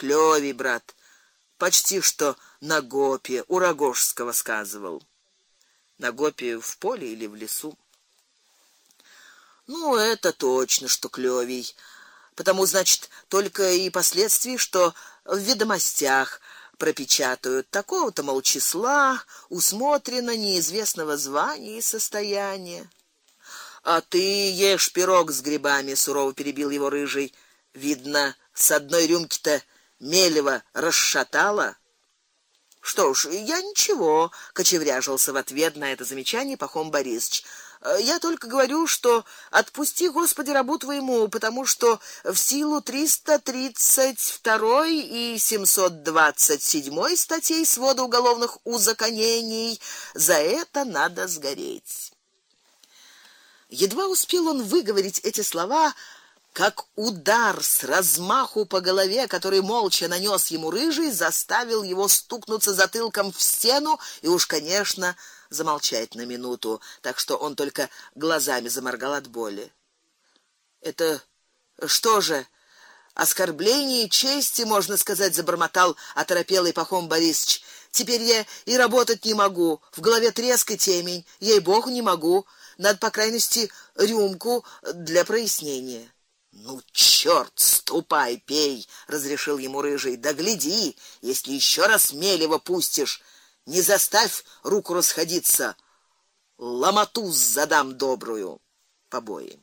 Клёвий, брат, почти что на гопе у Рогожского сказывал. На гопе в поле или в лесу? Ну, это точно, что клёвей. Потому, значит, только и последствий, что в ведомостях пропечатают такого-то мол числа, усмотрено неизвестного звания и состояния. А ты ешь пирог с грибами, сурово перебил его рыжий. Видно, с одной рюмки-то мелево расшатало. Что ж, я ничего, кочевряжился в ответ на это замечание Пахом Борисович. Э, я только говорю, что отпусти, Господи, рабу твоему, потому что в силу 332 и 727 статей свода уголовных узаконений за это надо сгореть. Едва успел он выговорить эти слова, как удар с размаху по голове, который молча нанес ему рыжий, заставил его стукнуться затылком в стену и уж, конечно, замолчать на минуту, так что он только глазами заморгал от боли. Это что же? Оскорбление чести, можно сказать, забормотал оторопелый Пахом Борисович. Теперь я и работать не могу, в голове треск и темень, ей-богу, не могу. Надо по крайности рюмку для прояснения. Ну чёрт, ступай, пей, разрешил ему рыжий. Да гляди, если еще раз мелево пустишь, не заставь руку расходиться. Ломоту задам добрую. Побои.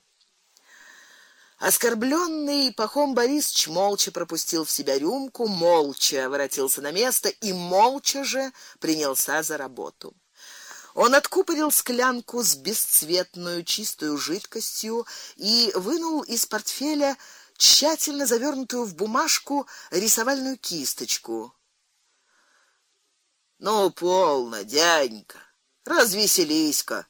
Оскорбленный Пахом Борисович молча пропустил в себя рюмку, молча воротился на место и молча же принялся за работу. Он откупорил склянку с бесцветную чистую жидкостью и вынул из портфеля тщательно завернутую в бумажку рисовальную кисточку. Ну полно, дяденька, развеселись-ка.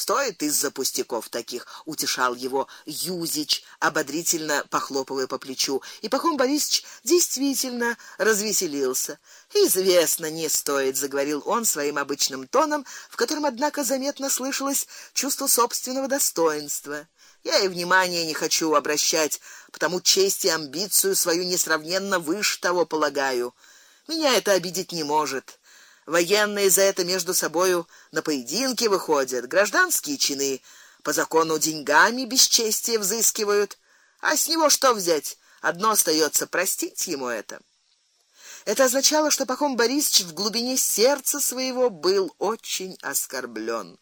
Стоит из-за пустяков таких, утешал его Юзич, ободрительно похлопывая по плечу. И Пахом Борисович действительно развеселился. Известно, не стоит, заговорил он своим обычным тоном, в котором однако заметно слышалось чувство собственного достоинства. Я и внимания не хочу обращать, потому честь и амбицию свою несравненно выше того полагаю. Меня это обидеть не может. Военные за это между собою на поединки выходят, гражданские чины по закону деньгами бесчестие взыскивают. А с него что взять? Одно остается простить ему это. Это означало, что Пахом Борисович в глубине сердца своего был очень оскорблен.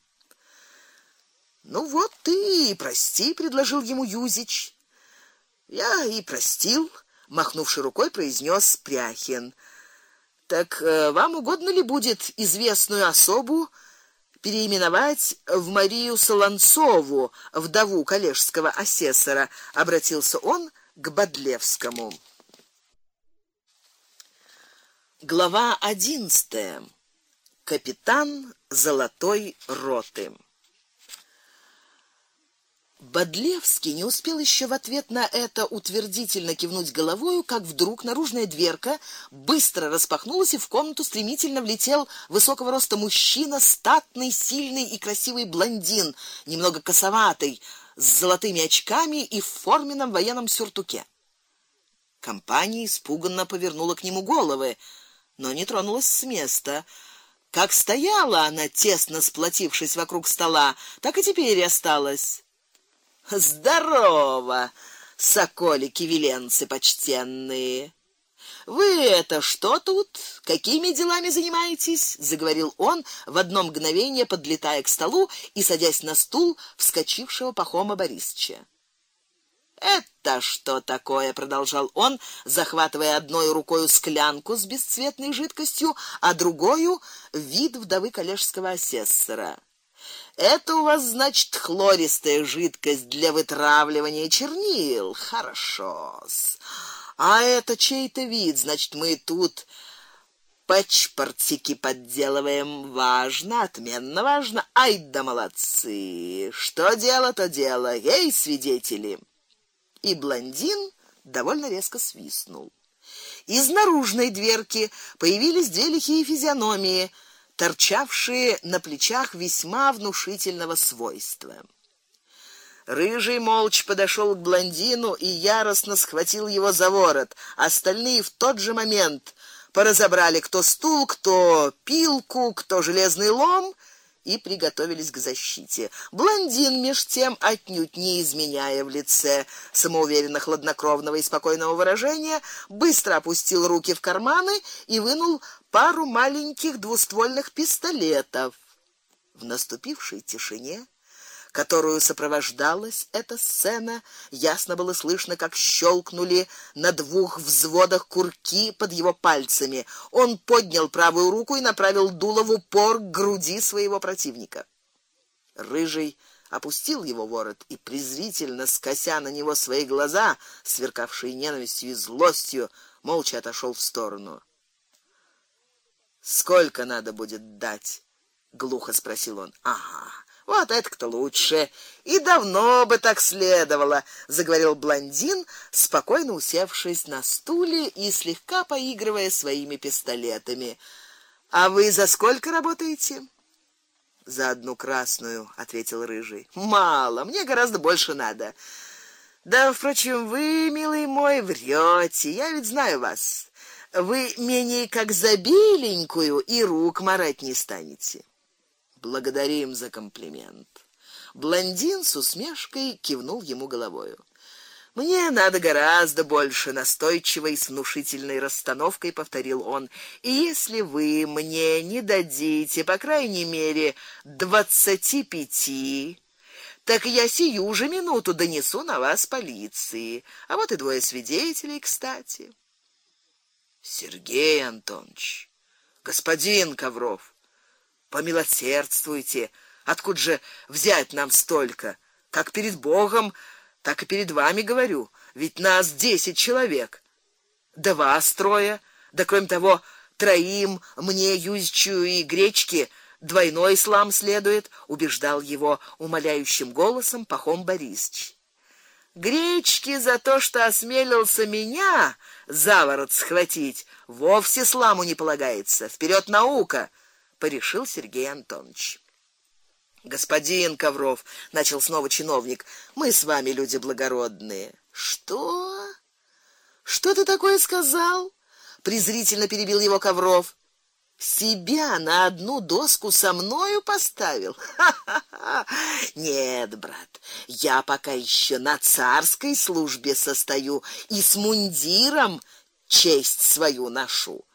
Ну вот ты и прости, предложил ему Юзич. Я и простил, махнувши рукой, произнес Пряхин. Так э, вам угодно ли будет известную особу переименовать в Марию Солонцову, вдову коллежского асессора, обратился он к Бодлевскому. Глава одиннадцатая. Капитан Золотой роты. Бодлевский не успел еще в ответ на это утвердительно кивнуть головой, как вдруг наружная дверка быстро распахнулась, и в комнату стремительно влетел высокого роста мужчина, статный, сильный и красивый блондин, немного косоватый, с золотыми очками и в форменном военном сюртуке. Компания испуганно повернула к нему головы, но не тронулась с места. Как стояла она, тесно сплотившись вокруг стола, так и теперь осталась. Здорово, соколики веленцы почтенные. Вы это что тут? Какими делами занимаетесь? заговорил он в одно мгновение, подлетая к столу и садясь на стул вскочившего Пахома Борисовича. Это что такое, продолжал он, захватывая одной рукой склянку с бесцветной жидкостью, а другой вид вдовы коллежского асессора. Это у вас, значит, хлористая жидкость для вытравливания чернил. Хорошо. -с. А это чей-то вид, значит, мы тут пачпортики подделываем. Важно, отменно важно. Ай да молодцы. Что дело, то дело. Ей, свидетели. И блондин довольно резко свистнул. Из наружной дверки появились две лихие физиономии — торчавшие на плечах весьма внушительного свойства. Рыжий молча подошел к блондину и яростно схватил его за ворот. Остальные в тот же момент поразобрали, кто стул, кто пилку, кто железный лом и приготовились к защите. Блондин меж тем отнюдь не изменяя в лице самоуверенно хладнокровного и спокойного выражения, быстро опустил руки в карманы и вынул пару маленьких двуствольных пистолетов. В наступившей тишине которую сопровождалась эта сцена, ясно было слышно, как щелкнули на двух взводах курки под его пальцами. Он поднял правую руку и направил дуло в упор к груди своего противника. Рыжий опустил его ворот и презрительно скося на него свои глаза, сверкавшие ненавистью и злостью, молча отошел в сторону. Сколько надо будет дать? глухо спросил он. Ага. Вот это кто лучше. И давно бы так следовало, заговорил блондин, спокойно усевшись на стуле и слегка поигрывая своими пистолетами. А вы за сколько работаете? За одну красную, ответил рыжий. Мало, мне гораздо больше надо. Да, впрочем, вы, милый мой, врете. Я ведь знаю вас. Вы менее как за беленькую и рук марать не станете. Благодарим за комплимент. Блондин с усмешкой кивнул ему головой. Мне надо гораздо больше, настойчиво и с внушительной расстановкой повторил он. И если вы мне не дадите, по крайней мере, двадцати пяти, так я сию же минуту донесу на вас полиции. А вот и двое свидетелей, кстати. Сергей Антонович, господин Ковров, помилосердствуйте. Откуда же взять нам столько? Как перед Богом, так и перед вами говорю. Ведь нас десять человек. Да вас трое, да кроме того, троим мне Юзчу и Гречке двойной ислам следует, убеждал его умоляющим голосом Пахом Борисович. Гречки за то, что осмелился меня за ворот схватить, вовсе сламу не полагается. Вперед наука! Порешил Сергей Антонович. Господин Ковров, начал снова чиновник. Мы с вами люди благородные. Что? Что ты такое сказал? презрительно перебил его Ковров. Себя на одну доску со мною поставил? Ха-ха-ха. Нет, брат, я пока еще на царской службе состою и с мундиром честь свою ношу.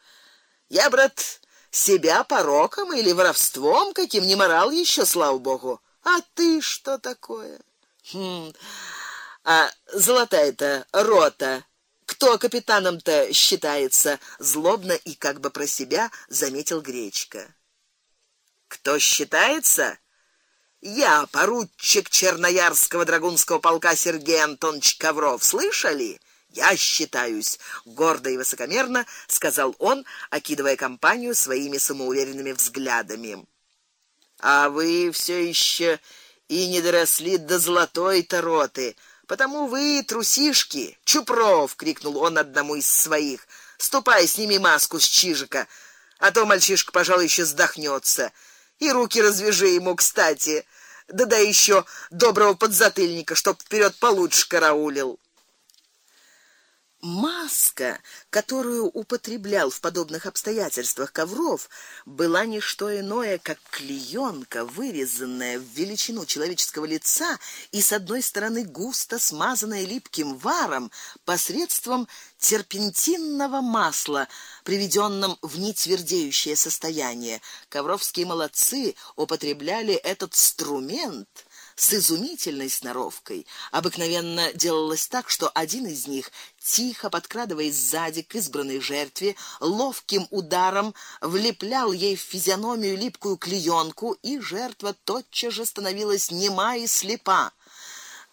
Я, брат, себя пороком или воровством каким не морал еще, слава богу. А ты что такое? Хм. А золотая-то рота кто капитаном-то считается? Злобно и как бы про себя заметил Гречка. Кто считается? Я, поручик Черноярского драгунского полка Сергей Антонович Ковров, слышали? Я считаюсь, гордо и высокомерно сказал он, окидывая компанию своими самоуверенными взглядами. А вы все еще и не доросли до золотой тороты, потому вы трусишки. Чупров, крикнул он одному из своих. Ступай, сними маску с чижика, а то мальчишка, пожалуй, еще сдохнется. И руки развяжи ему, кстати. Да да еще доброго подзатыльника, чтоб вперед получше караулил. Маска, которую употреблял в подобных обстоятельствах Ковров, была не что иное, как клеёнка, вырезанная в величину человеческого лица и с одной стороны густо смазанная липким варом посредством терпентинного масла, приведённым в нетвердеющее состояние. Ковровские молодцы употребляли этот инструмент с изумительной сноровкой. Обыкновенно делалось так, что один из них, тихо подкрадываясь сзади к избранной жертве, ловким ударом влеплял ей в физиономию липкую клеёнку, и жертва тотчас же становилась нема и слепа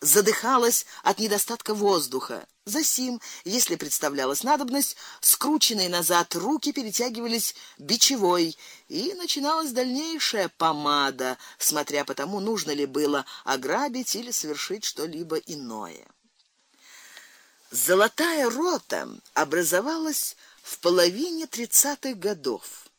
задыхалась от недостатка воздуха. Засим, если представлялась надобность, скрученные назад руки перетягивались бичевой, и начиналась дальнейшая помада, смотря по тому, нужно ли было ограбить или совершить что-либо иное. Золотая рота образовалась в половине тридцатых годов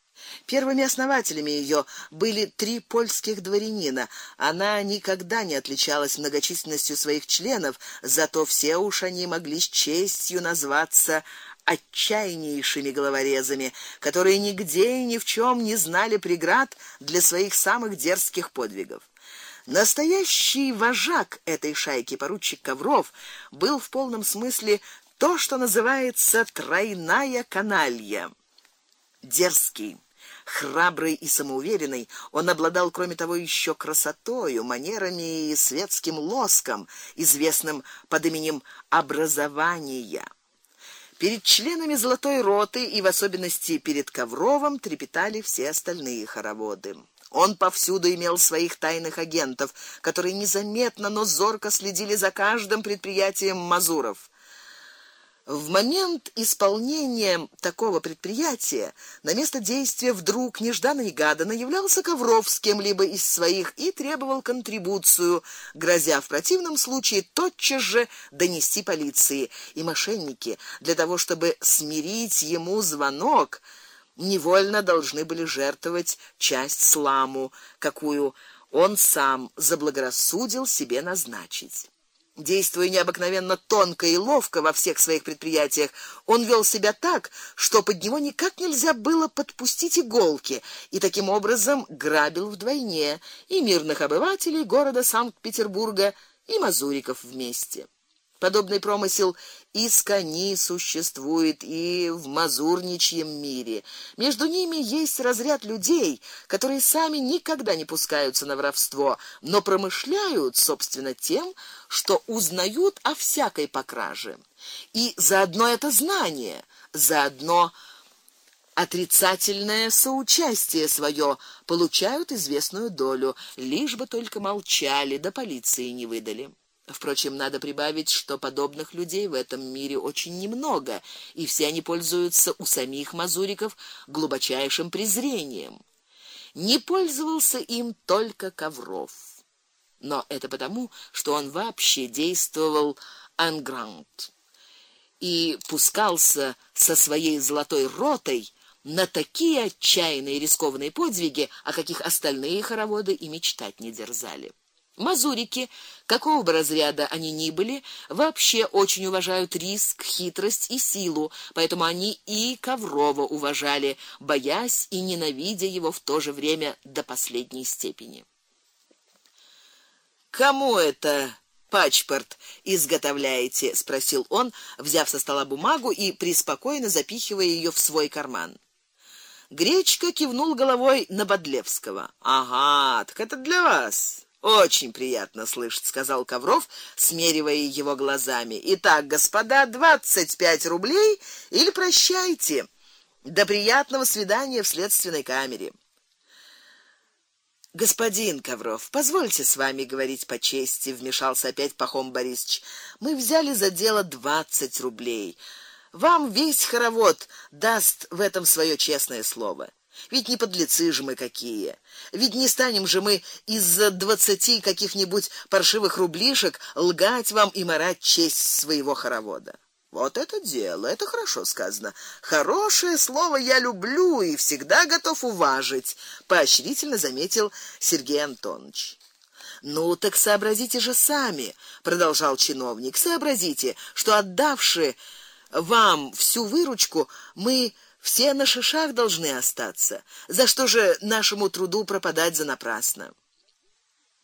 Первыми основателями ее были три польских дворянина. Она никогда не отличалась многочисленностью своих членов, зато все уж они могли с честью назваться отчаяннейшими головорезами, которые нигде и ни в чем не знали преград для своих самых дерзких подвигов. Настоящий вожак этой шайки, поручик Ковров, был в полном смысле то, что называется тройная каналья. Дерзкий, храбрый и самоуверенный, он обладал, кроме того, еще красотой, манерами и светским лоском, известным под именем образования. Перед членами золотой роты и в особенности перед Ковровым трепетали все остальные хороводы. Он повсюду имел своих тайных агентов, которые незаметно, но зорко следили за каждым предприятием Мазуров. В момент исполнения такого предприятия на место действия вдруг нежданно-негаданно являлся Ковров с кем-либо из своих и требовал контрибуцию, грозя в противном случае тотчас же донести полиции. И мошенники, для того чтобы смирить ему звонок, невольно должны были жертвовать часть сламу, какую он сам заблагорассудил себе назначить. Действуя необыкновенно тонко и ловко во всех своих предприятиях, он вел себя так, что под него никак нельзя было подпустить иголки, и таким образом грабил вдвойне и мирных обывателей города Санкт-Петербурга, и мазуриков вместе. Подобный промысел искони существует и в мазурничьем мире. Между ними есть разряд людей, которые сами никогда не пускаются на воровство, но промышляют, собственно, тем, что узнают о всякой покраже. И заодно это знание, заодно отрицательное соучастие свое получают известную долю, лишь бы только молчали, да полиции не выдали. Впрочем, надо прибавить, что подобных людей в этом мире очень немного, и все они пользуются у самих мазуриков глубочайшим презрением. Не пользовался им только Ковров. Но это потому, что он вообще действовал ангрант и пускался со своей золотой ротой на такие отчаянные и рискованные подвиги, о каких остальные хороводы и мечтать не дерзали. Мазурики, какого бы разряда они ни были, вообще очень уважают риск, хитрость и силу, поэтому они и Коврова уважали, боясь и ненавидя его в то же время до последней степени. Кому это паспорт изготовляете, спросил он, взяв со стола бумагу и преспокойно запихивая ее в свой карман. Гречка кивнул головой на Бодлевского. Ага, так это для вас. Очень приятно слышать, сказал Ковров, смеривая его глазами. Итак, господа, двадцать пять рублей или прощайте. До приятного свидания в следственной камере. Господин Ковров, позвольте с вами говорить по чести, вмешался опять Пахом Борисович. Мы взяли за дело двадцать рублей. Вам весь хоровод даст в этом свое честное слово. Ведь не подлецы же мы какие. Ведь не станем же мы из-за двадцати каких-нибудь паршивых рублишек лгать вам и марать честь своего хоровода. Вот это дело, это хорошо сказано. Хорошее слово я люблю и всегда готов уважить, поощрительно заметил Сергей Антонович. Ну так сообразите же сами, продолжал чиновник. Сообразите, что отдавши вам всю выручку, мы все на шишах должны остаться. За что же нашему труду пропадать за напрасно?